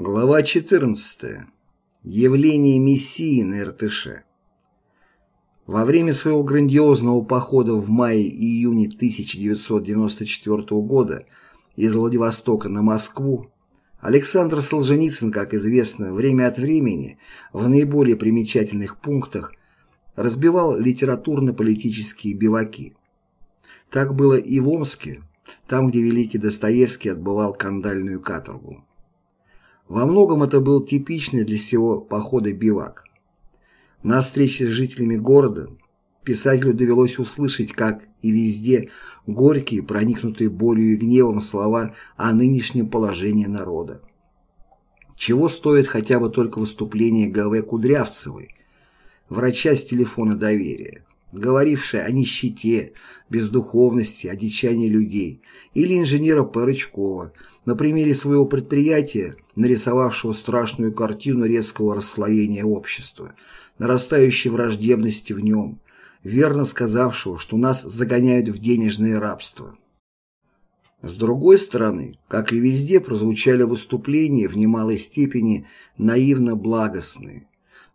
Глава 14. Явление Мессии на Иртыше. Во время своего грандиозного похода в мае-июне 1994 года из Владивостока на Москву Александр Солженицын, как известно, время от времени в наиболее примечательных пунктах разбивал литературно-политические биваки. Так было и в Омске, там, где великий Достоевский отбывал кандальную каторгу. Во многом это был типичный для всего похода бивак. На встрече с жителями города писателю довелось услышать, как и везде, горькие, проникнутые болью и гневом слова о нынешнем положении народа. Чего стоит хотя бы только выступление Г.В. Кудрявцевой, врача с телефона доверия, говорившая о нищете, бездуховности, одичании людей, или инженера Парычкова, на примере своего предприятия, нарисовавшего страшную картину резкого расслоения общества, нарастающей враждебности в нем, верно сказавшего, что нас загоняют в денежное рабство. С другой стороны, как и везде, прозвучали выступления в немалой степени наивно-благостные,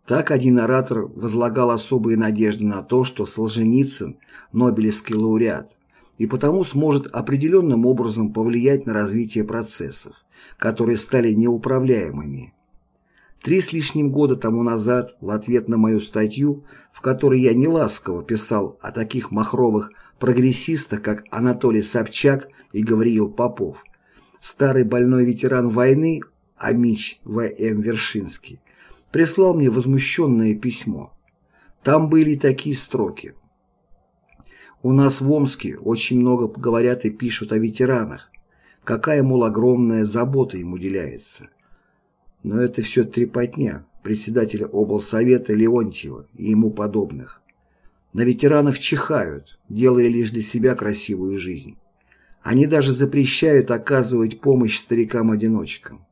так один оратор возлагал особые надежды на то, что Солженицын – Нобелевский лауреат, и потому сможет определенным образом повлиять на развитие процессов, которые стали неуправляемыми. Три с лишним года тому назад, в ответ на мою статью, в которой я неласково писал о таких махровых прогрессистах, как Анатолий Собчак и Гавриил Попов, старый больной ветеран войны Амич В.М. Вершинский, прислал мне возмущенное письмо. Там были такие строки. «У нас в Омске очень много говорят и пишут о ветеранах. Какая, мол, огромная забота им уделяется. Но это все трепотня председателя облсовета Леонтьева и ему подобных. На ветеранов чихают, делая лишь для себя красивую жизнь. Они даже запрещают оказывать помощь старикам-одиночкам.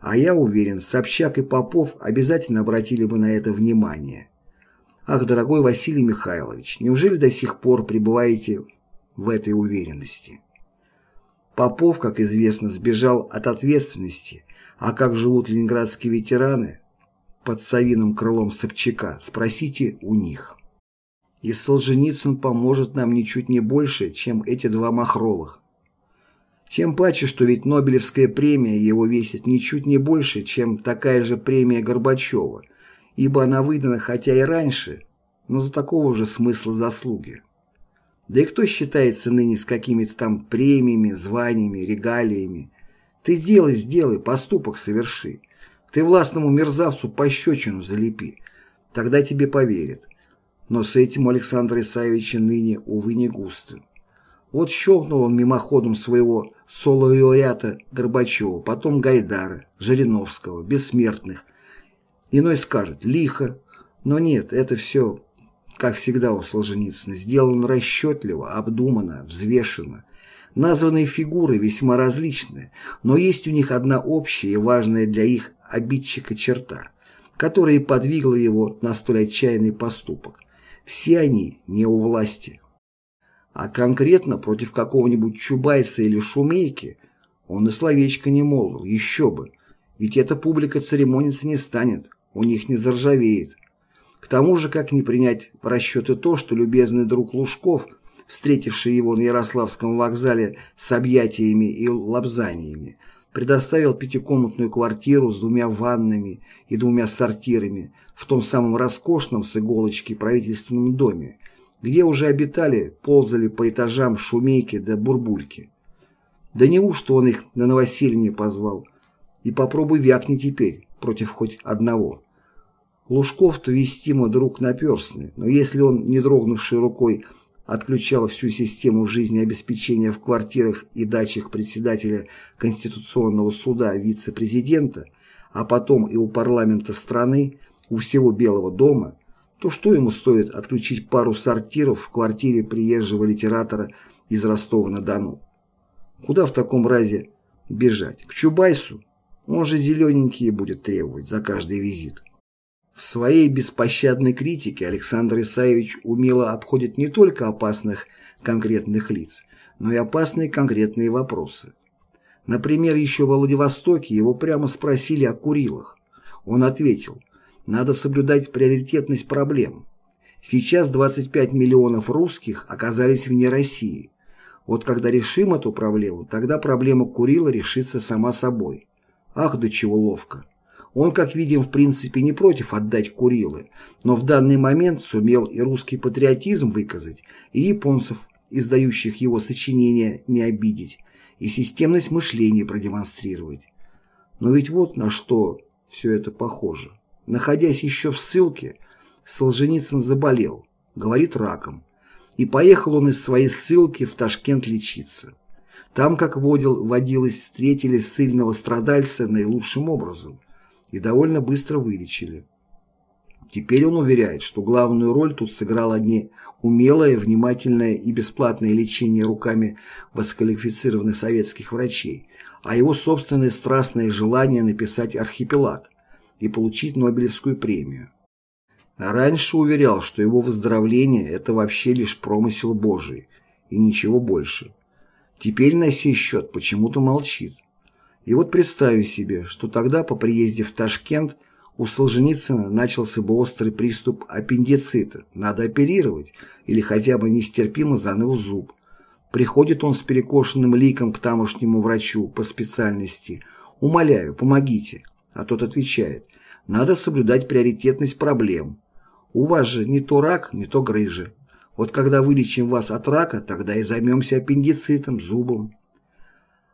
А я уверен, Собчак и Попов обязательно обратили бы на это внимание. Ах, дорогой Василий Михайлович, неужели до сих пор пребываете в этой уверенности? Попов, как известно, сбежал от ответственности, а как живут ленинградские ветераны под совиным крылом Собчака, спросите у них. И Солженицын поможет нам ничуть не больше, чем эти два Махровых. Тем паче, что ведь Нобелевская премия его весит ничуть не больше, чем такая же премия Горбачева, ибо она выдана хотя и раньше, но за такого же смысла заслуги. Да и кто считается ныне с какими-то там премиями, званиями, регалиями? Ты делай, сделай, поступок соверши. Ты властному мерзавцу пощечину залепи. Тогда тебе поверят. Но с этим Александра Исаевича ныне, увы, не густо. Вот щелкнул он мимоходом своего соло-лауреата Горбачева, потом Гайдара, Жириновского, Бессмертных. Иной скажет «лихо», но нет, это все, как всегда у Солженицына, сделано расчетливо, обдуманно, взвешенно. Названные фигуры весьма различны, но есть у них одна общая и важная для их обидчика черта, которая и подвигла его на столь отчаянный поступок. Все они не у власти. А конкретно против какого-нибудь Чубайса или Шумейки он и словечко не молвил, еще бы. Ведь эта публика церемониться не станет, у них не заржавеет. К тому же, как не принять в расчеты то, что любезный друг Лужков, встретивший его на Ярославском вокзале с объятиями и лапзаниями, предоставил пятикомнатную квартиру с двумя ваннами и двумя сортирами в том самом роскошном с иголочки правительственном доме, где уже обитали, ползали по этажам шумейки да бурбульки. Да неужто он их на новоселье не позвал? И попробуй вякни теперь против хоть одного. Лужков-то вестимо друг наперстный, но если он, не дрогнувшей рукой, отключал всю систему жизнеобеспечения в квартирах и дачах председателя Конституционного суда вице-президента, а потом и у парламента страны, у всего Белого дома, то что ему стоит отключить пару сортиров в квартире приезжего литератора из Ростова-на-Дону? Куда в таком разе бежать? К Чубайсу? Он же зелененькие будет требовать за каждый визит. В своей беспощадной критике Александр Исаевич умело обходит не только опасных конкретных лиц, но и опасные конкретные вопросы. Например, еще в Владивостоке его прямо спросили о Курилах. Он ответил, надо соблюдать приоритетность проблем. Сейчас 25 миллионов русских оказались вне России. Вот когда решим эту проблему, тогда проблема Курила решится сама собой. Ах, до чего ловко. Он, как видим, в принципе не против отдать Курилы, но в данный момент сумел и русский патриотизм выказать, и японцев, издающих его сочинения, не обидеть, и системность мышления продемонстрировать. Но ведь вот на что все это похоже. Находясь еще в ссылке, Солженицын заболел, говорит раком, и поехал он из своей ссылки в Ташкент лечиться. Там, как водил, водилось, встретили сильного страдальца наилучшим образом и довольно быстро вылечили. Теперь он уверяет, что главную роль тут сыграло не умелое, внимательное и бесплатное лечение руками высококвалифицированных советских врачей, а его собственное страстное желание написать «Архипелаг» и получить Нобелевскую премию. раньше уверял, что его выздоровление – это вообще лишь промысел Божий и ничего больше. Теперь на сей счет почему-то молчит. И вот представим себе, что тогда по приезде в Ташкент у Солженицына начался бы острый приступ аппендицита, надо оперировать, или хотя бы нестерпимо заныл зуб. Приходит он с перекошенным ликом к тамошнему врачу по специальности «Умоляю, помогите», а тот отвечает «Надо соблюдать приоритетность проблем. У вас же не то рак, не то грыжа. Вот когда вылечим вас от рака, тогда и займемся аппендицитом, зубом.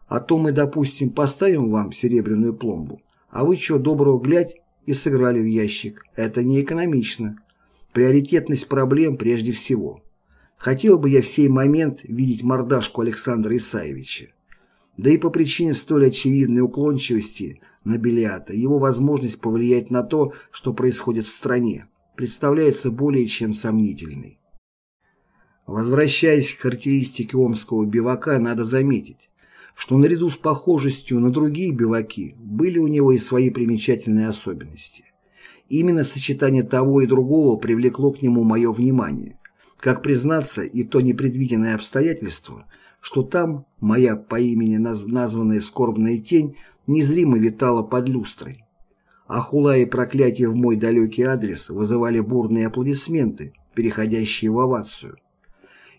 А то мы, допустим, поставим вам серебряную пломбу, а вы что, доброго глядь, и сыграли в ящик. Это не экономично. Приоритетность проблем прежде всего. Хотел бы я в сей момент видеть мордашку Александра Исаевича. Да и по причине столь очевидной уклончивости на Белиата его возможность повлиять на то, что происходит в стране, представляется более чем сомнительной. Возвращаясь к характеристике омского бивака, надо заметить, что наряду с похожестью на другие биваки были у него и свои примечательные особенности. Именно сочетание того и другого привлекло к нему мое внимание. Как признаться, и то непредвиденное обстоятельство, что там моя по имени названная скорбная тень незримо витала под люстрой. А хула и проклятие в мой далекий адрес вызывали бурные аплодисменты, переходящие в овацию.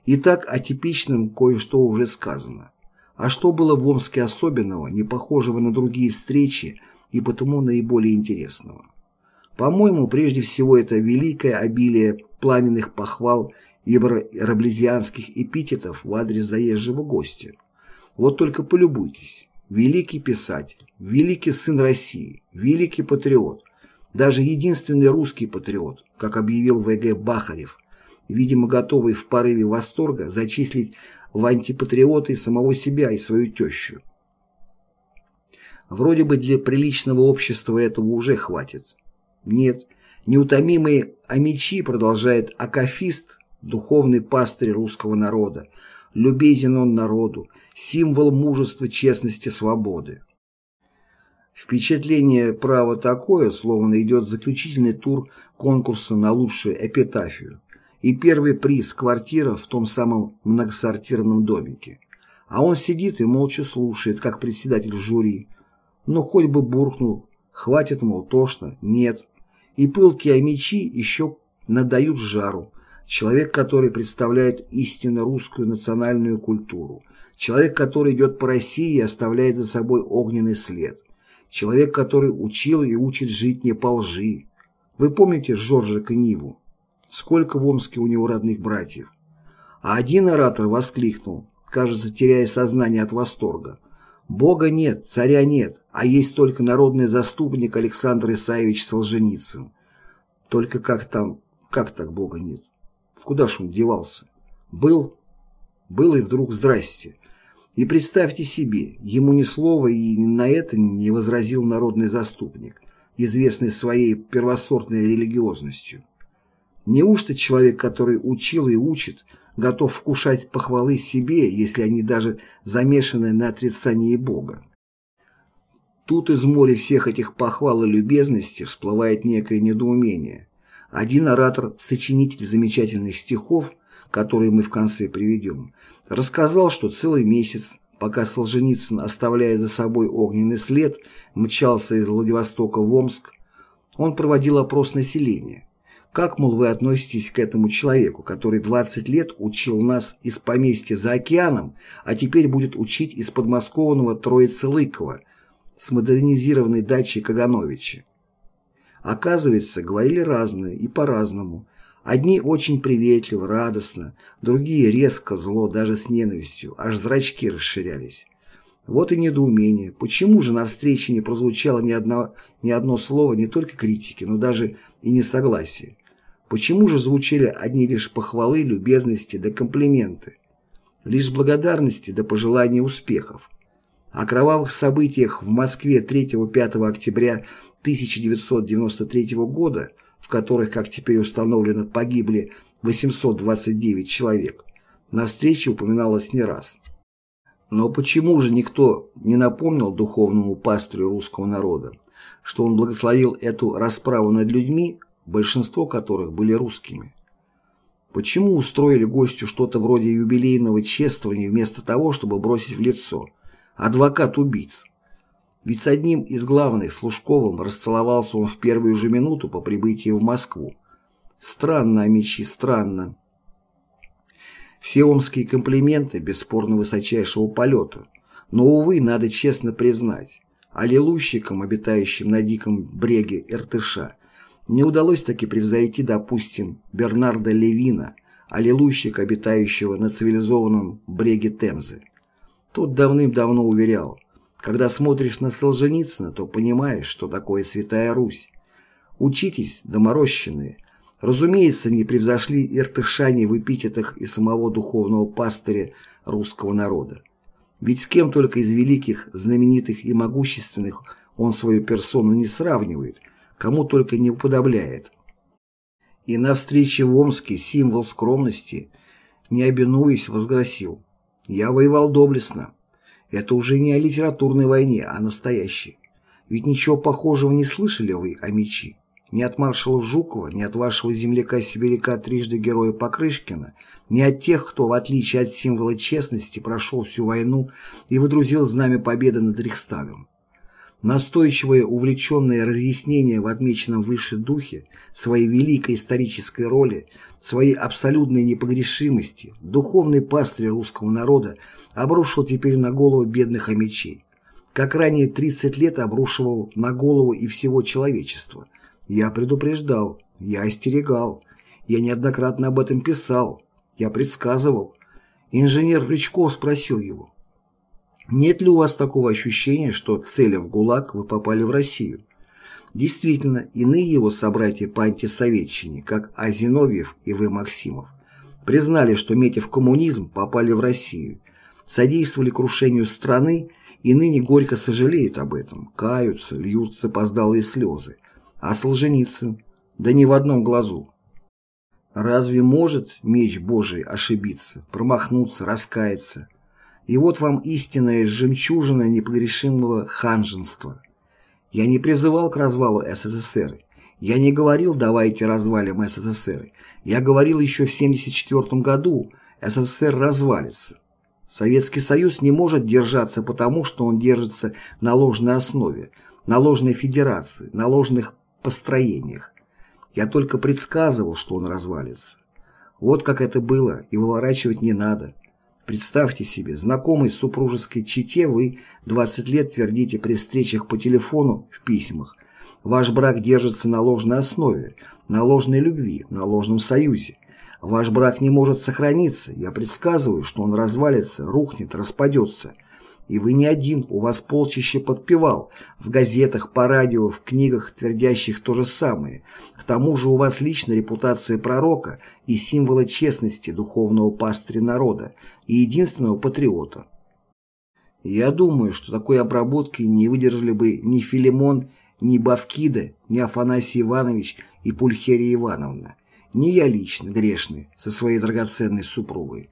И так о кое-что уже сказано. А что было в Омске особенного, не похожего на другие встречи и потому наиболее интересного? По-моему, прежде всего это великое обилие пламенных похвал и раблезианских эпитетов в адрес заезжего гостя. Вот только полюбуйтесь. Великий писатель, великий сын России, великий патриот, даже единственный русский патриот, как объявил В.Г. Бахарев – видимо готовый в порыве восторга зачислить в антипатриоты самого себя и свою тещу. Вроде бы для приличного общества этого уже хватит. Нет, неутомимый Амичи продолжает акафист, духовный пастырь русского народа, любезен он народу, символ мужества, честности, свободы. Впечатление право такое, словно идет заключительный тур конкурса на лучшую эпитафию и первый приз – квартира в том самом многосортирном домике. А он сидит и молча слушает, как председатель жюри. Ну, хоть бы буркнул. Хватит, мол, тошно. Нет. И пылкие мечи еще надают жару. Человек, который представляет истинно русскую национальную культуру. Человек, который идет по России и оставляет за собой огненный след. Человек, который учил и учит жить не по лжи. Вы помните Жоржа Ниву? сколько в Омске у него родных братьев. А один оратор воскликнул, кажется, теряя сознание от восторга. «Бога нет, царя нет, а есть только народный заступник Александр Исаевич Солженицын. Только как там, как так Бога нет? В куда ж он девался? Был, был и вдруг здрасте. И представьте себе, ему ни слова и на это не возразил народный заступник, известный своей первосортной религиозностью. Неужто человек, который учил и учит, готов вкушать похвалы себе, если они даже замешаны на отрицании Бога? Тут из моря всех этих похвал и любезности всплывает некое недоумение. Один оратор, сочинитель замечательных стихов, которые мы в конце приведем, рассказал, что целый месяц пока Солженицын, оставляя за собой огненный след, мчался из Владивостока в Омск, он проводил опрос населения. Как, мол, вы относитесь к этому человеку, который 20 лет учил нас из поместья за океаном, а теперь будет учить из подмосковного Троицы-Лыкова с модернизированной дачи Кагановича? Оказывается, говорили разное и по-разному. Одни очень приветливо, радостно, другие резко, зло, даже с ненавистью, аж зрачки расширялись. Вот и недоумение, почему же на встрече не прозвучало ни одно, ни одно слово не только критики, но даже и несогласия. Почему же звучали одни лишь похвалы, любезности да комплименты? Лишь благодарности да пожелания успехов. О кровавых событиях в Москве 3-5 октября 1993 года, в которых, как теперь установлено, погибли 829 человек, на встрече упоминалось не раз. Но почему же никто не напомнил духовному пастырю русского народа, что он благословил эту расправу над людьми, большинство которых были русскими. Почему устроили гостю что-то вроде юбилейного чествования вместо того, чтобы бросить в лицо «адвокат убийц»? Ведь с одним из главных, с Лужковым, расцеловался он в первую же минуту по прибытии в Москву. Странно, Амичи, странно. Все омские комплименты бесспорно высочайшего полета. Но, увы, надо честно признать, аллилуйщикам, обитающим на диком бреге Иртыша, не удалось таки превзойти, допустим, Бернарда Левина, аллилуйщика, обитающего на цивилизованном бреге Темзы. Тот давным-давно уверял, когда смотришь на Солженицына, то понимаешь, что такое Святая Русь. Учитесь, доморощенные. Разумеется, не превзошли иртышане в эпитетах и самого духовного пастыря русского народа. Ведь с кем только из великих, знаменитых и могущественных он свою персону не сравнивает – кому только не уподобляет. И на встрече в Омске символ скромности, не обинуясь, возгласил «Я воевал доблестно. Это уже не о литературной войне, а настоящей. Ведь ничего похожего не слышали вы о мечи. Ни от маршала Жукова, ни от вашего земляка-сибиряка трижды героя Покрышкина, ни от тех, кто, в отличие от символа честности, прошел всю войну и выдрузил знамя победы над Рейхстагом. Настойчивое увлеченное разъяснение в отмеченном выше духе своей великой исторической роли, своей абсолютной непогрешимости, духовный пастырь русского народа обрушил теперь на голову бедных омичей, как ранее 30 лет обрушивал на голову и всего человечества. Я предупреждал, я остерегал, я неоднократно об этом писал, я предсказывал. Инженер Рычков спросил его, нет ли у вас такого ощущения, что, целя в ГУЛАГ, вы попали в Россию? Действительно, иные его собратья по антисоветчине, как А. Зиновьев и В. Максимов, признали, что, метя в коммунизм, попали в Россию, содействовали крушению страны и ныне горько сожалеют об этом, каются, льют запоздалые слезы. А Солженицын? Да ни в одном глазу. Разве может меч Божий ошибиться, промахнуться, раскаяться? И вот вам истинная жемчужина непогрешимого ханженства. Я не призывал к развалу СССР. Я не говорил «давайте развалим СССР». Я говорил еще в 1974 году СССР развалится. Советский Союз не может держаться потому, что он держится на ложной основе, на ложной федерации, на ложных построениях. Я только предсказывал, что он развалится. Вот как это было, и выворачивать не надо. Представьте себе, знакомой супружеской чете вы 20 лет твердите при встречах по телефону, в письмах. Ваш брак держится на ложной основе, на ложной любви, на ложном союзе. Ваш брак не может сохраниться, я предсказываю, что он развалится, рухнет, распадется – и вы не один, у вас полчище подпевал, в газетах, по радио, в книгах, твердящих то же самое. К тому же у вас личная репутация пророка и символа честности духовного пастыря народа и единственного патриота. Я думаю, что такой обработки не выдержали бы ни Филимон, ни Бавкида, ни Афанасий Иванович и Пульхерия Ивановна, ни я лично, грешный, со своей драгоценной супругой.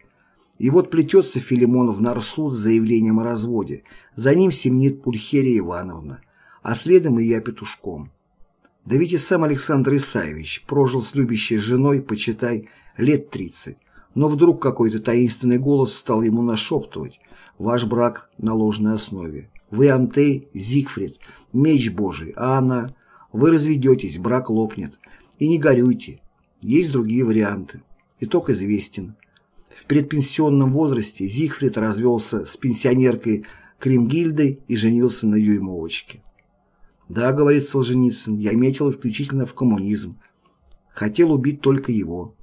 И вот плетется Филимон в Нарсуд с заявлением о разводе. За ним семнит Пульхерия Ивановна, а следом и я петушком. Да ведь и сам Александр Исаевич прожил с любящей женой, почитай, лет тридцать. Но вдруг какой-то таинственный голос стал ему нашептывать, ваш брак на ложной основе. Вы Антей, Зигфрид, меч Божий, а она... Вы разведетесь, брак лопнет. И не горюйте. Есть другие варианты. Итог известен. В предпенсионном возрасте Зигфрид развелся с пенсионеркой Кримгильдой и женился на Юймовочке. «Да, — говорит Солженицын, — я метил исключительно в коммунизм. Хотел убить только его».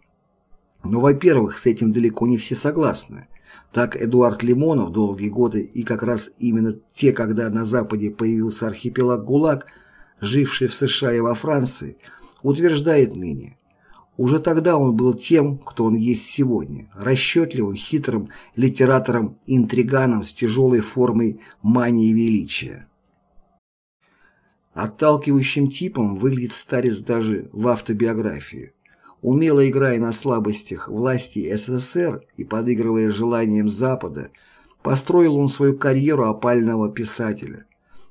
Но, во-первых, с этим далеко не все согласны. Так Эдуард Лимонов долгие годы и как раз именно те, когда на Западе появился архипелаг ГУЛАГ, живший в США и во Франции, утверждает ныне. Уже тогда он был тем, кто он есть сегодня, расчетливым, хитрым литератором-интриганом с тяжелой формой мании величия. Отталкивающим типом выглядит старец даже в автобиографии. Умело играя на слабостях власти СССР и подыгрывая желаниям Запада, построил он свою карьеру опального писателя.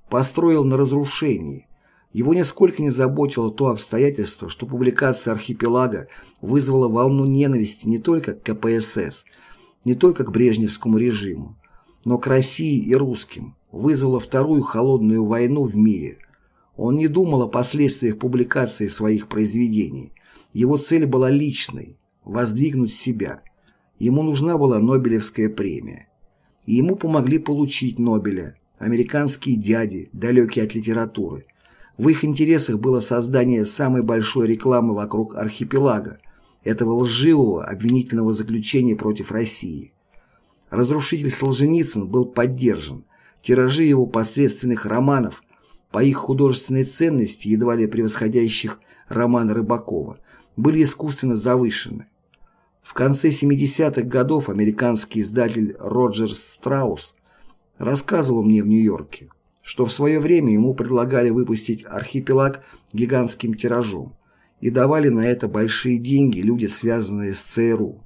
Построил на разрушении, его нисколько не заботило то обстоятельство, что публикация «Архипелага» вызвала волну ненависти не только к КПСС, не только к брежневскому режиму, но к России и русским, вызвала вторую холодную войну в мире. Он не думал о последствиях публикации своих произведений. Его цель была личной – воздвигнуть себя. Ему нужна была Нобелевская премия. И ему помогли получить Нобеля, американские дяди, далекие от литературы – в их интересах было создание самой большой рекламы вокруг архипелага, этого лживого обвинительного заключения против России. Разрушитель Солженицын был поддержан, тиражи его посредственных романов, по их художественной ценности, едва ли превосходящих роман Рыбакова, были искусственно завышены. В конце 70-х годов американский издатель Роджер Страус рассказывал мне в Нью-Йорке, что в свое время ему предлагали выпустить архипелаг гигантским тиражом и давали на это большие деньги люди, связанные с ЦРУ.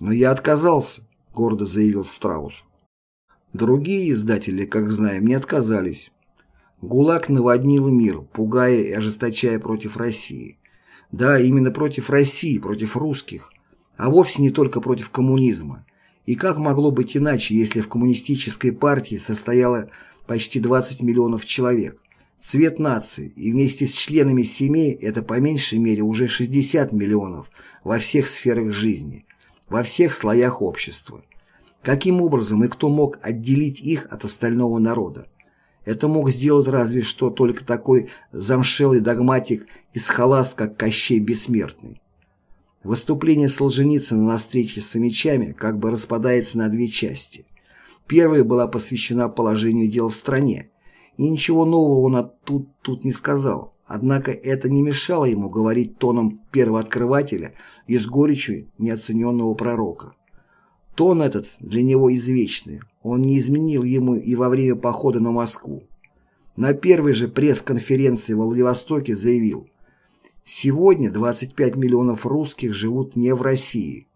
«Но я отказался», — гордо заявил Страус. Другие издатели, как знаем, не отказались. ГУЛАГ наводнил мир, пугая и ожесточая против России. Да, именно против России, против русских, а вовсе не только против коммунизма. И как могло быть иначе, если в коммунистической партии состояло почти 20 миллионов человек? Цвет нации, и вместе с членами семей это по меньшей мере уже 60 миллионов во всех сферах жизни, во всех слоях общества. Каким образом и кто мог отделить их от остального народа? Это мог сделать разве что только такой замшелый догматик и схоласт, как Кощей Бессмертный. Выступление Солженицына на встрече с мечами как бы распадается на две части. Первая была посвящена положению дел в стране, и ничего нового он тут, тут не сказал. Однако это не мешало ему говорить тоном первооткрывателя и с горечью неоцененного пророка. Тон этот для него извечный, он не изменил ему и во время похода на Москву. На первой же пресс-конференции в Владивостоке заявил Сегодня 25 миллионов русских живут не в России.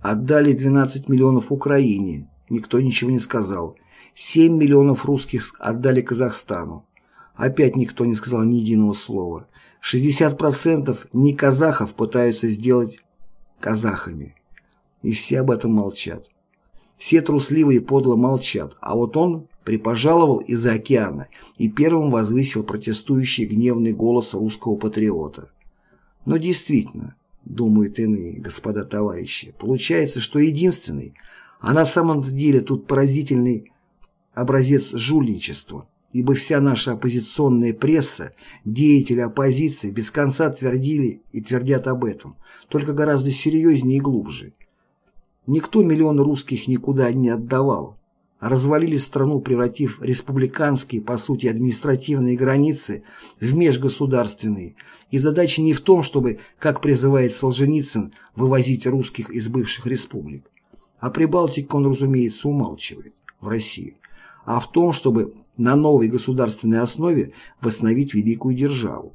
Отдали 12 миллионов Украине, никто ничего не сказал. 7 миллионов русских отдали Казахстану. Опять никто не сказал ни единого слова. 60% не казахов пытаются сделать казахами. И все об этом молчат. Все трусливо и подло молчат, а вот он припожаловал из-за океана и первым возвысил протестующий гневный голос русского патриота. Но действительно, думают иные господа товарищи, получается, что единственный, а на самом деле тут поразительный образец жульничества, ибо вся наша оппозиционная пресса, деятели оппозиции без конца твердили и твердят об этом, только гораздо серьезнее и глубже. Никто миллион русских никуда не отдавал, развалили страну, превратив республиканские, по сути, административные границы в межгосударственные. И задача не в том, чтобы, как призывает Солженицын, вывозить русских из бывших республик. А Прибалтику он, разумеется, умалчивает, в Россию. А в том, чтобы на новой государственной основе восстановить великую державу.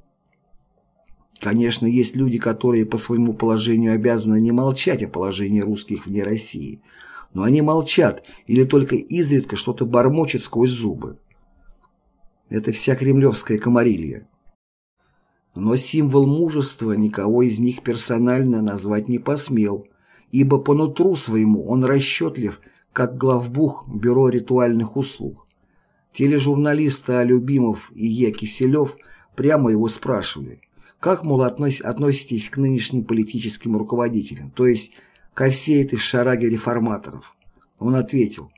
Конечно, есть люди, которые по своему положению обязаны не молчать о положении русских вне России – но они молчат или только изредка что-то бормочет сквозь зубы. Это вся кремлевская комарилья. Но символ мужества никого из них персонально назвать не посмел, ибо по нутру своему он расчетлив, как главбух Бюро ритуальных услуг. Тележурналисты Алюбимов и Е. Киселев прямо его спрашивали, как, мол, относитесь к нынешним политическим руководителям, то есть ко всей этой шараге реформаторов? Он ответил,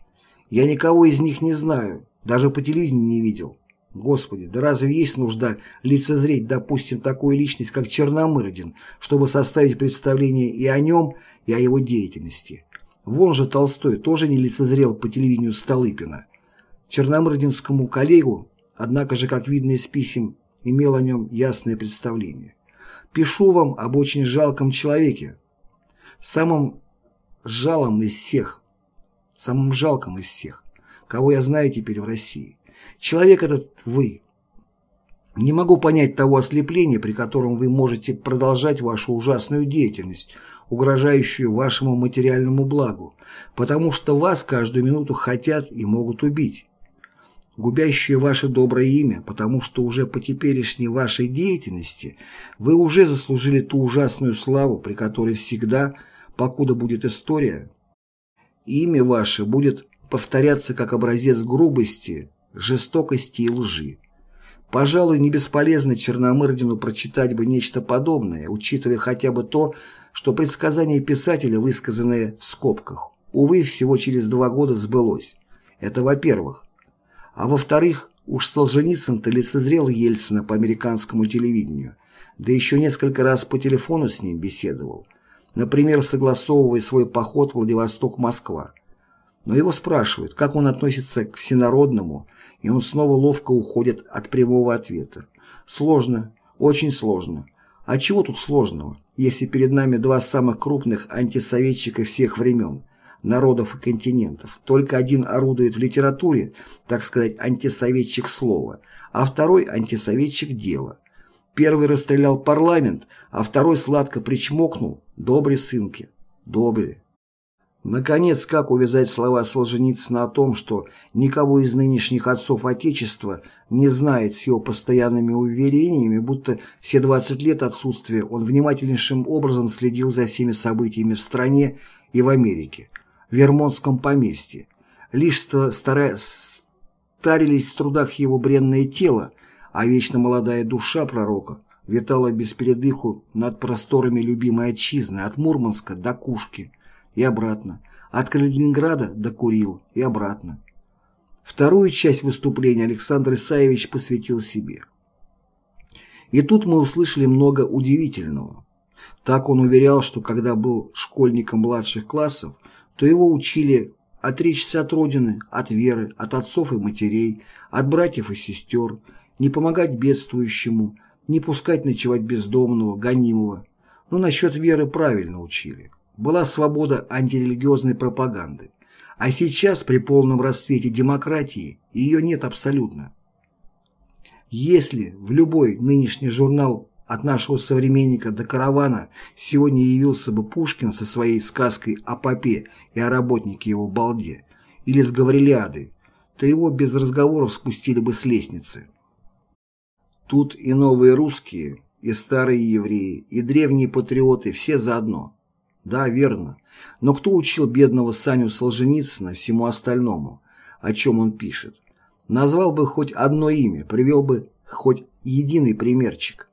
я никого из них не знаю, даже по телевидению не видел. Господи, да разве есть нужда лицезреть, допустим, такую личность, как Черномырдин, чтобы составить представление и о нем, и о его деятельности? Вон же Толстой тоже не лицезрел по телевидению Столыпина. Черномырдинскому коллегу, однако же, как видно из писем, имел о нем ясное представление. Пишу вам об очень жалком человеке, самом жалом из всех, самым жалком из всех, кого я знаю теперь в России. Человек этот вы. Не могу понять того ослепления, при котором вы можете продолжать вашу ужасную деятельность, угрожающую вашему материальному благу, потому что вас каждую минуту хотят и могут убить губящую ваше доброе имя, потому что уже по теперешней вашей деятельности вы уже заслужили ту ужасную славу, при которой всегда, покуда будет история, имя ваше будет повторяться как образец грубости, жестокости и лжи. Пожалуй, не бесполезно Черномырдину прочитать бы нечто подобное, учитывая хотя бы то, что предсказание писателя, высказанное в скобках, увы, всего через два года сбылось. Это во-первых. А во-вторых, уж Солженицын-то лицезрел Ельцина по американскому телевидению, да еще несколько раз по телефону с ним беседовал, например, согласовывая свой поход Владивосток-Москва. Но его спрашивают, как он относится к всенародному, и он снова ловко уходит от прямого ответа. Сложно, очень сложно. А чего тут сложного, если перед нами два самых крупных антисоветчика всех времен – народов и континентов. Только один орудует в литературе, так сказать, антисоветчик слова, а второй антисоветчик дела. Первый расстрелял парламент, а второй сладко причмокнул. Добрый сынки, добрый. Наконец, как увязать слова Солженицына о том, что никого из нынешних отцов Отечества не знает с его постоянными уверениями, будто все 20 лет отсутствия он внимательнейшим образом следил за всеми событиями в стране и в Америке, в Вермонтском поместье. Лишь стара... старились в трудах его бренное тело, а вечно молодая душа пророка витала без передыху над просторами любимой отчизны от Мурманска до Кушки и обратно, от Калининграда до Курил и обратно. Вторую часть выступления Александр Исаевич посвятил себе. И тут мы услышали много удивительного. Так он уверял, что когда был школьником младших классов, то его учили отречься от родины, от веры, от отцов и матерей, от братьев и сестер, не помогать бедствующему, не пускать ночевать бездомного, гонимого. Но насчет веры правильно учили. Была свобода антирелигиозной пропаганды. А сейчас, при полном расцвете демократии, ее нет абсолютно. Если в любой нынешний журнал от нашего современника до каравана сегодня явился бы Пушкин со своей сказкой о попе и о работнике его балде, или с Гаврилиадой, то его без разговоров спустили бы с лестницы. Тут и новые русские, и старые евреи, и древние патриоты все заодно. Да, верно. Но кто учил бедного Саню Солженицына всему остальному, о чем он пишет? Назвал бы хоть одно имя, привел бы хоть единый примерчик.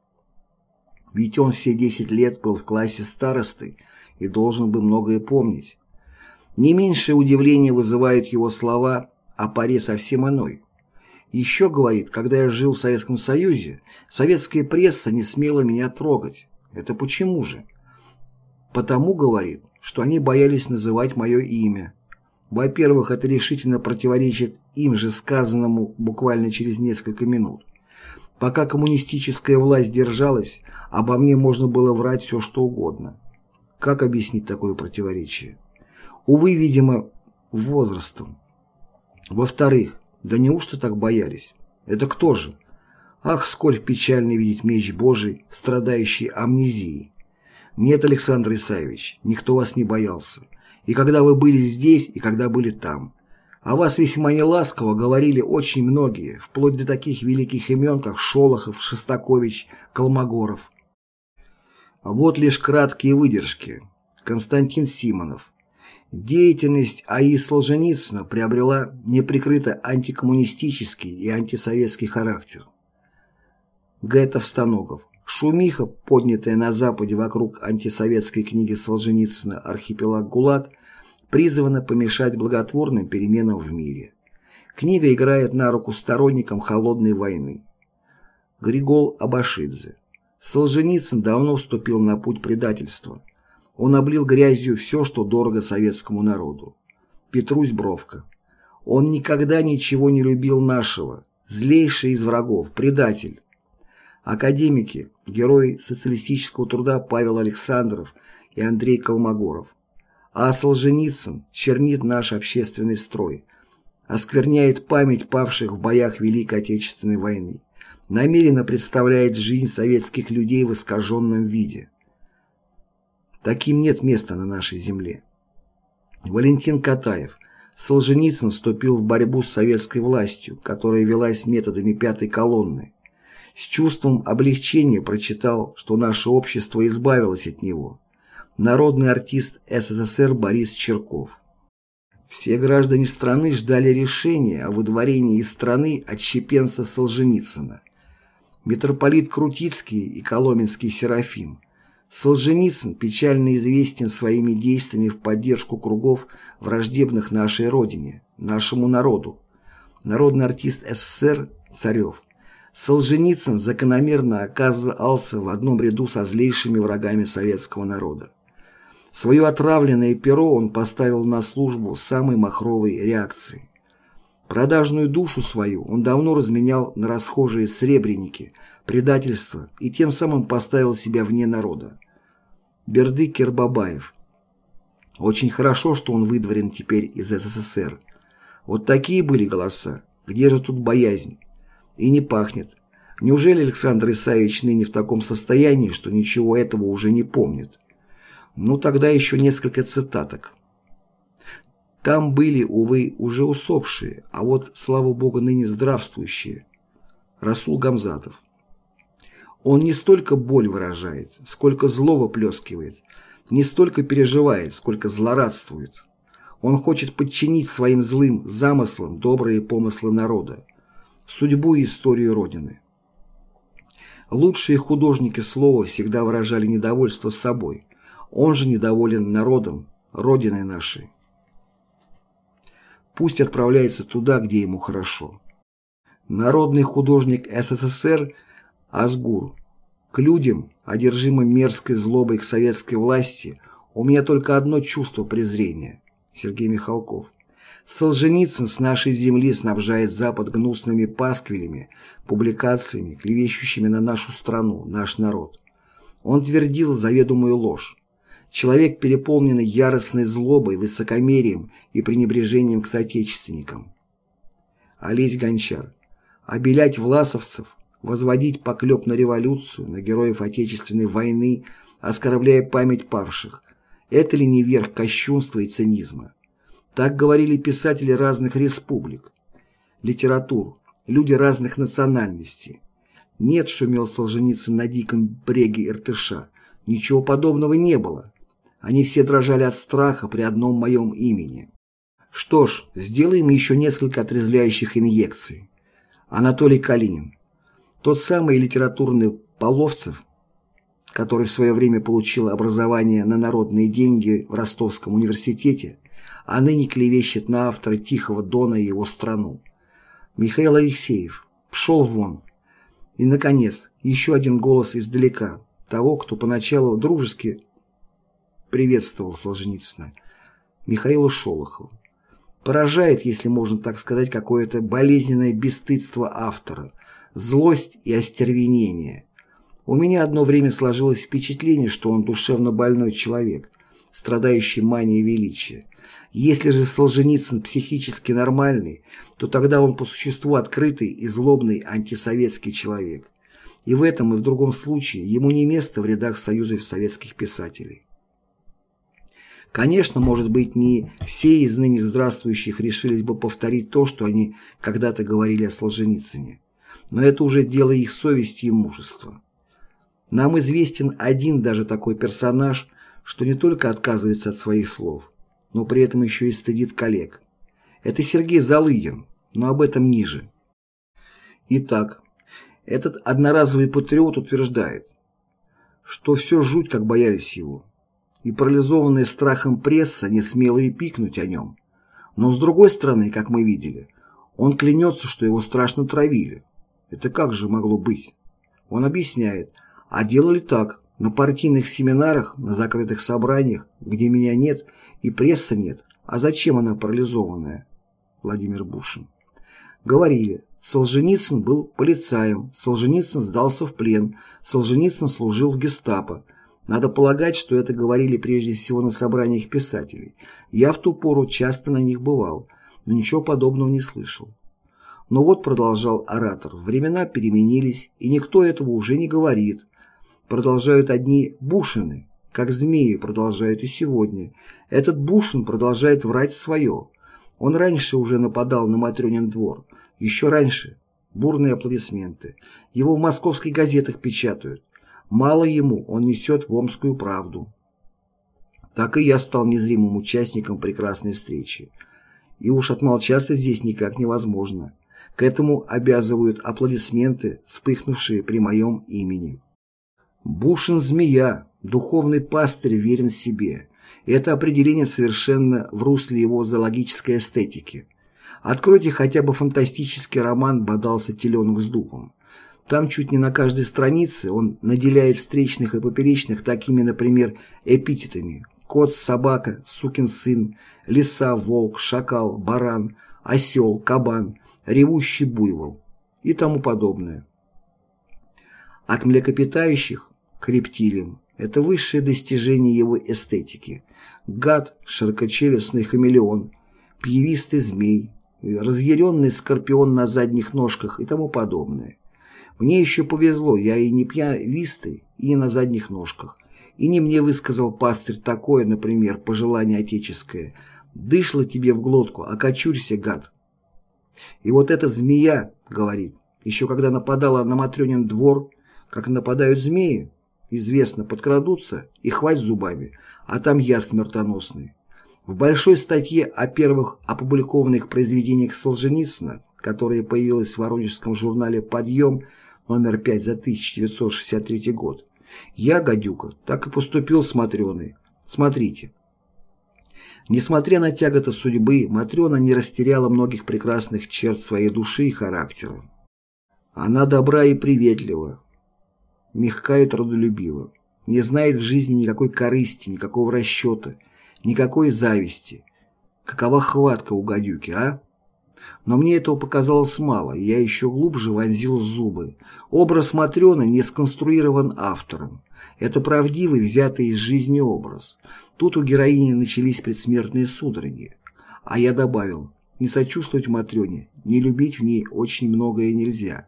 Ведь он все 10 лет был в классе старосты и должен бы многое помнить. Не меньшее удивление вызывают его слова о паре совсем иной. Еще говорит, когда я жил в Советском Союзе, советская пресса не смела меня трогать. Это почему же? Потому, говорит, что они боялись называть мое имя. Во-первых, это решительно противоречит им же сказанному буквально через несколько минут. Пока коммунистическая власть держалась, обо мне можно было врать все что угодно. Как объяснить такое противоречие? Увы, видимо, возрастом. Во-вторых, да неужто так боялись? Это кто же? Ах, сколь печально видеть меч Божий, страдающий амнезией. Нет, Александр Исаевич, никто вас не боялся. И когда вы были здесь, и когда были там. О вас весьма неласково говорили очень многие, вплоть до таких великих имен, как Шолохов, Шостакович, Колмогоров. Вот лишь краткие выдержки. Константин Симонов. Деятельность А.И. Солженицына приобрела неприкрыто антикоммунистический и антисоветский характер. Г. Товстоногов. Шумиха, поднятая на Западе вокруг антисоветской книги Солженицына «Архипелаг ГУЛАГ», призвана помешать благотворным переменам в мире. Книга играет на руку сторонникам холодной войны. Григол Абашидзе. Солженицын давно вступил на путь предательства. Он облил грязью все, что дорого советскому народу. Петрусь Бровка. Он никогда ничего не любил нашего, злейший из врагов, предатель. Академики, герои социалистического труда Павел Александров и Андрей Колмогоров. А Солженицын чернит наш общественный строй, оскверняет память павших в боях Великой Отечественной войны, намеренно представляет жизнь советских людей в искаженном виде. Таким нет места на нашей земле. Валентин Катаев. Солженицын вступил в борьбу с советской властью, которая велась методами пятой колонны, с чувством облегчения прочитал, что наше общество избавилось от него. Народный артист СССР Борис Черков. Все граждане страны ждали решения о выдворении из страны отщепенца Солженицына. Митрополит Крутицкий и Коломенский Серафим. Солженицын печально известен своими действиями в поддержку кругов, враждебных нашей Родине, нашему народу. Народный артист СССР Царев. Солженицын закономерно оказался в одном ряду со злейшими врагами советского народа. Свое отравленное перо он поставил на службу самой махровой реакции. Продажную душу свою он давно разменял на расхожие сребреники, предательство и тем самым поставил себя вне народа. Бердык Кербабаев. Очень хорошо, что он выдворен теперь из СССР. Вот такие были голоса. Где же тут боязнь? И не пахнет. Неужели Александр Исаевич ныне в таком состоянии, что ничего этого уже не помнит? Ну, тогда еще несколько цитаток. Там были, увы, уже усопшие, а вот, слава богу, ныне здравствующие. Расул Гамзатов. Он не столько боль выражает, сколько зло выплескивает, не столько переживает, сколько злорадствует. Он хочет подчинить своим злым замыслам добрые помыслы народа судьбу и историю Родины. Лучшие художники слова всегда выражали недовольство собой. Он же недоволен народом, Родиной нашей. Пусть отправляется туда, где ему хорошо. Народный художник СССР Азгур. К людям, одержимым мерзкой злобой к советской власти, у меня только одно чувство презрения. Сергей Михалков. Солженицын с нашей земли снабжает Запад гнусными пасквилями, публикациями, клевещущими на нашу страну, наш народ. Он твердил заведомую ложь. Человек, переполненный яростной злобой, высокомерием и пренебрежением к соотечественникам. Олесь Гончар. Обелять власовцев, возводить поклеп на революцию, на героев Отечественной войны, оскорбляя память павших. Это ли не верх кощунства и цинизма? Так говорили писатели разных республик, литератур, люди разных национальностей. Нет, шумел Солженицын на диком бреге Иртыша, ничего подобного не было. Они все дрожали от страха при одном моем имени. Что ж, сделаем еще несколько отрезвляющих инъекций. Анатолий Калинин. Тот самый литературный Половцев, который в свое время получил образование на народные деньги в Ростовском университете, а ныне клевещет на автора «Тихого Дона» и его страну. Михаил Алексеев. Пшел вон. И, наконец, еще один голос издалека, того, кто поначалу дружески приветствовал Солженицына, Михаила Шолохова. Поражает, если можно так сказать, какое-то болезненное бесстыдство автора, злость и остервенение. У меня одно время сложилось впечатление, что он душевно больной человек, страдающий манией величия. Если же Солженицын психически нормальный, то тогда он по существу открытый и злобный антисоветский человек. И в этом и в другом случае ему не место в рядах Союза советских писателей. Конечно, может быть, не все из ныне здравствующих решились бы повторить то, что они когда-то говорили о Солженицыне. Но это уже дело их совести и мужества. Нам известен один даже такой персонаж – что не только отказывается от своих слов, но при этом еще и стыдит коллег. Это Сергей Залыгин, но об этом ниже. Итак, этот одноразовый патриот утверждает, что все жуть как боялись его, и парализованная страхом пресса не смела и пикнуть о нем. Но с другой стороны, как мы видели, он клянется, что его страшно травили. Это как же могло быть? Он объясняет, а делали так, на партийных семинарах, на закрытых собраниях, где меня нет и пресса нет, а зачем она парализованная? Владимир Бушин. Говорили, Солженицын был полицаем, Солженицын сдался в плен, Солженицын служил в гестапо. Надо полагать, что это говорили прежде всего на собраниях писателей. Я в ту пору часто на них бывал, но ничего подобного не слышал. Но вот продолжал оратор, времена переменились, и никто этого уже не говорит. Продолжают одни Бушины, как змеи продолжают и сегодня. Этот Бушин продолжает врать свое. Он раньше уже нападал на Матрёнин двор, еще раньше. Бурные аплодисменты. Его в московских газетах печатают. Мало ему, он несет в Омскую правду. Так и я стал незримым участником прекрасной встречи. И уж отмолчаться здесь никак невозможно. К этому обязывают аплодисменты, вспыхнувшие при моем имени. Бушин – змея, духовный пастырь верен себе. Это определение совершенно в русле его зоологической эстетики. Откройте хотя бы фантастический роман «Бодался теленок с дубом». Там чуть не на каждой странице он наделяет встречных и поперечных такими, например, эпитетами «кот, собака», «сукин сын», «лиса», «волк», «шакал», «баран», «осел», «кабан», «ревущий буйвол» и тому подобное. От млекопитающих к рептилиям – это высшее достижение его эстетики. Гад, широкочелюстный хамелеон, пьявистый змей, разъяренный скорпион на задних ножках и тому подобное. Мне еще повезло, я и не пьявистый, и не на задних ножках. И не мне высказал пастырь такое, например, пожелание отеческое. «Дышло тебе в глотку, окочурься, гад». И вот эта змея, говорит, еще когда нападала на Матрёнин двор, как нападают змеи, известно, подкрадутся и хвать зубами, а там яд смертоносный. В большой статье о первых опубликованных произведениях Солженицына, которая появилась в воронежском журнале «Подъем» номер 5 за 1963 год, я, гадюка, так и поступил с Матрёной. Смотрите. Несмотря на тяготы судьбы, Матрёна не растеряла многих прекрасных черт своей души и характера. Она добра и приветлива, мягка и трудолюбива, не знает в жизни никакой корысти, никакого расчета – Никакой зависти. Какова хватка у гадюки, а? Но мне этого показалось мало, и я еще глубже вонзил зубы. Образ Матрёны не сконструирован автором. Это правдивый, взятый из жизни образ. Тут у героини начались предсмертные судороги. А я добавил, не сочувствовать Матрёне, не любить в ней очень многое нельзя.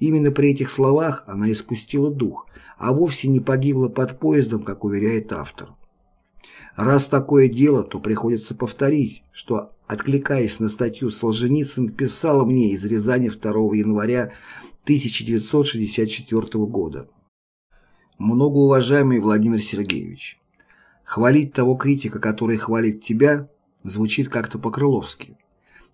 Именно при этих словах она испустила дух, а вовсе не погибла под поездом, как уверяет автор. Раз такое дело, то приходится повторить, что, откликаясь на статью Солженицын, писала мне из Рязани 2 января 1964 года. Многоуважаемый Владимир Сергеевич, хвалить того критика, который хвалит тебя, звучит как-то по-крыловски.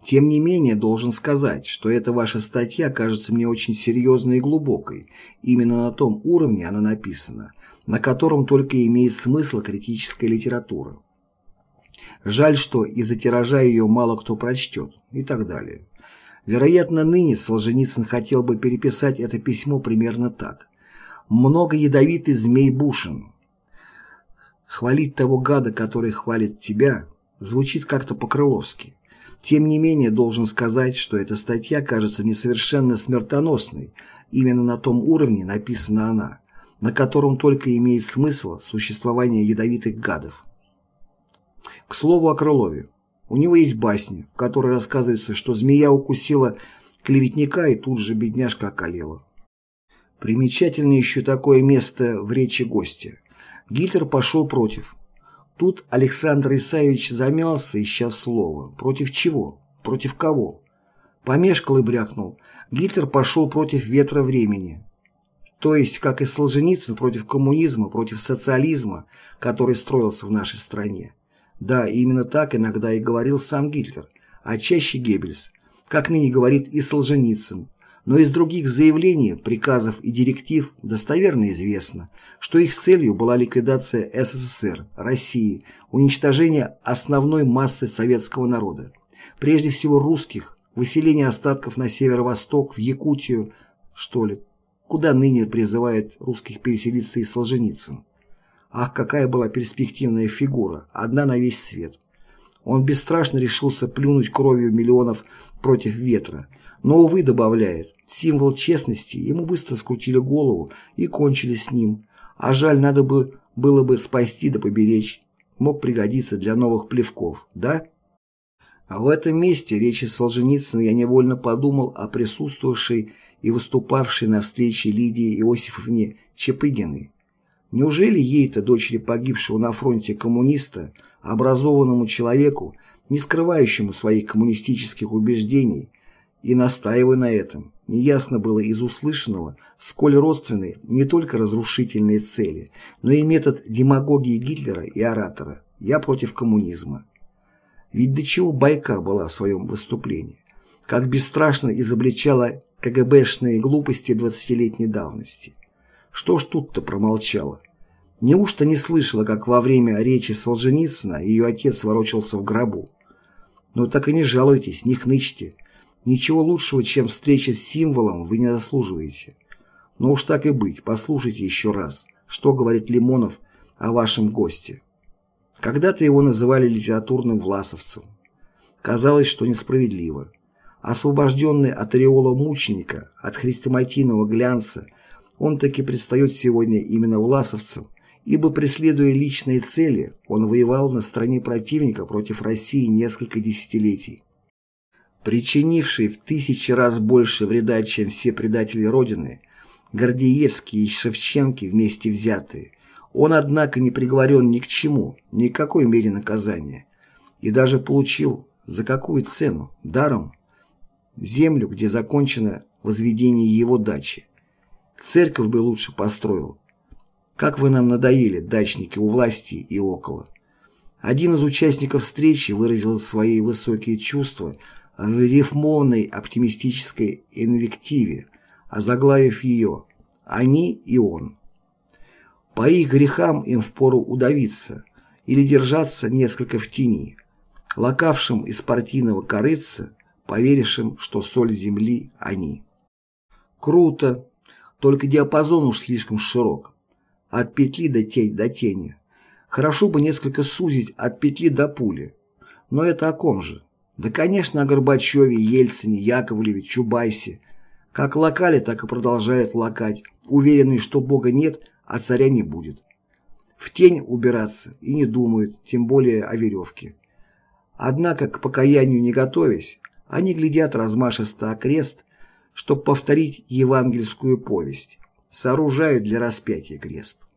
Тем не менее, должен сказать, что эта ваша статья кажется мне очень серьезной и глубокой. Именно на том уровне она написана, на котором только имеет смысл критическая литература. Жаль, что из-за тиража ее мало кто прочтет и так далее. Вероятно, ныне Солженицын хотел бы переписать это письмо примерно так. «Много ядовитый змей Бушин». Хвалить того гада, который хвалит тебя, звучит как-то по-крыловски. Тем не менее, должен сказать, что эта статья кажется мне совершенно смертоносной. Именно на том уровне написана она на котором только имеет смысл существование ядовитых гадов. К слову о Крылове. У него есть басня, в которой рассказывается, что змея укусила клеветника и тут же бедняжка околела. Примечательно еще такое место в речи гостя. Гитлер пошел против. Тут Александр Исаевич замялся, ища слова. Против чего? Против кого? Помешкал и брякнул. Гитлер пошел против ветра времени. то есть, как и Солженицын против коммунизма, против социализма, который строился в нашей стране. Да, именно так иногда и говорил сам Гитлер, а чаще Геббельс, как ныне говорит и Солженицын. Но из других заявлений, приказов и директив достоверно известно, что их целью была ликвидация СССР, России, уничтожение основной массы советского народа, прежде всего русских, выселение остатков на северо-восток, в Якутию, что ли, куда ныне призывает русских переселиться и Солженицын. Ах, какая была перспективная фигура, одна на весь свет. Он бесстрашно решился плюнуть кровью миллионов против ветра, но, увы, добавляет, символ честности ему быстро скрутили голову и кончили с ним, а жаль, надо бы было бы спасти да поберечь, мог пригодиться для новых плевков, да? А в этом месте речи Солженицына я невольно подумал о присутствовавшей и выступавшей на встрече Лидии Иосифовне Чепыгиной. Неужели ей-то, дочери погибшего на фронте коммуниста, образованному человеку, не скрывающему своих коммунистических убеждений, и настаивая на этом, неясно было из услышанного, сколь родственны не только разрушительные цели, но и метод демагогии Гитлера и оратора «я против коммунизма». Ведь до чего байка была в своем выступлении, как бесстрашно изобличала КГБшные глупости двадцатилетней давности. Что ж тут-то промолчала? Неужто не слышала, как во время речи Солженицына ее отец ворочался в гробу? Но ну так и не жалуйтесь, не хнычьте. Ничего лучшего, чем встреча с символом, вы не заслуживаете. Но уж так и быть, послушайте еще раз, что говорит Лимонов о вашем госте. Когда-то его называли литературным власовцем. Казалось, что несправедливо. Освобожденный от ореола мученика, от хрестоматийного глянца – он таки предстает сегодня именно власовцем, ибо, преследуя личные цели, он воевал на стороне противника против России несколько десятилетий. Причинивший в тысячи раз больше вреда, чем все предатели Родины, Гордеевский и Шевченки вместе взятые, он, однако, не приговорен ни к чему, ни к какой мере наказания, и даже получил, за какую цену, даром, землю, где закончено возведение его дачи, Церковь бы лучше построил. Как вы нам надоели, дачники у власти и около. Один из участников встречи выразил свои высокие чувства в рифмованной оптимистической инвективе, озаглавив ее «Они и он». По их грехам им впору удавиться или держаться несколько в тени, лакавшим из партийного корыца, поверившим, что соль земли они. Круто, только диапазон уж слишком широк. От петли до, тень, до тени. Хорошо бы несколько сузить от петли до пули. Но это о ком же? Да, конечно, о Горбачеве, Ельцине, Яковлеве, Чубайсе. Как локали, так и продолжают лакать, уверенные, что Бога нет, а царя не будет. В тень убираться и не думают, тем более о веревке. Однако, к покаянию не готовясь, они глядят размашисто окрест чтобы повторить евангельскую повесть, сооружают для распятия крест.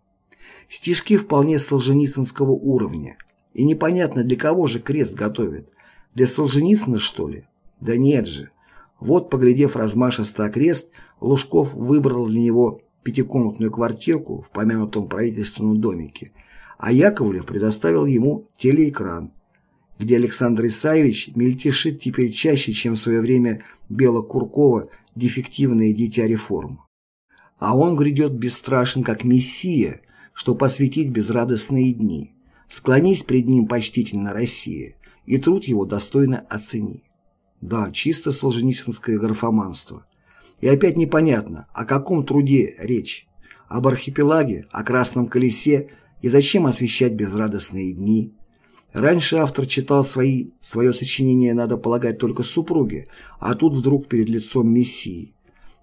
Стишки вполне солженицынского уровня, и непонятно, для кого же крест готовят. Для Солженицына, что ли? Да нет же. Вот, поглядев размашисто крест, Лужков выбрал для него пятикомнатную квартирку в помянутом правительственном домике, а Яковлев предоставил ему телеэкран, где Александр Исаевич мельтешит теперь чаще, чем в свое время Бела Куркова дефективное дитя реформ. А он грядет бесстрашен, как мессия, что посвятить безрадостные дни. Склонись пред ним почтительно Россия, и труд его достойно оцени. Да, чисто солженицынское графоманство. И опять непонятно, о каком труде речь. Об архипелаге, о красном колесе и зачем освещать безрадостные дни. Раньше автор читал свои, свое сочинение, надо полагать, только супруге, а тут вдруг перед лицом Мессии.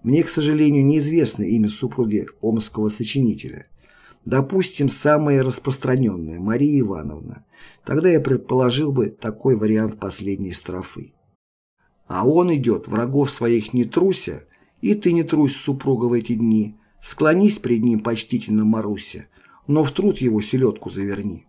Мне, к сожалению, неизвестно имя супруги омского сочинителя. Допустим, самое распространенное – Мария Ивановна. Тогда я предположил бы такой вариант последней строфы. А он идет, врагов своих не труся, и ты не трусь, супруга, в эти дни. Склонись пред ним почтительно, Маруся, но в труд его селедку заверни.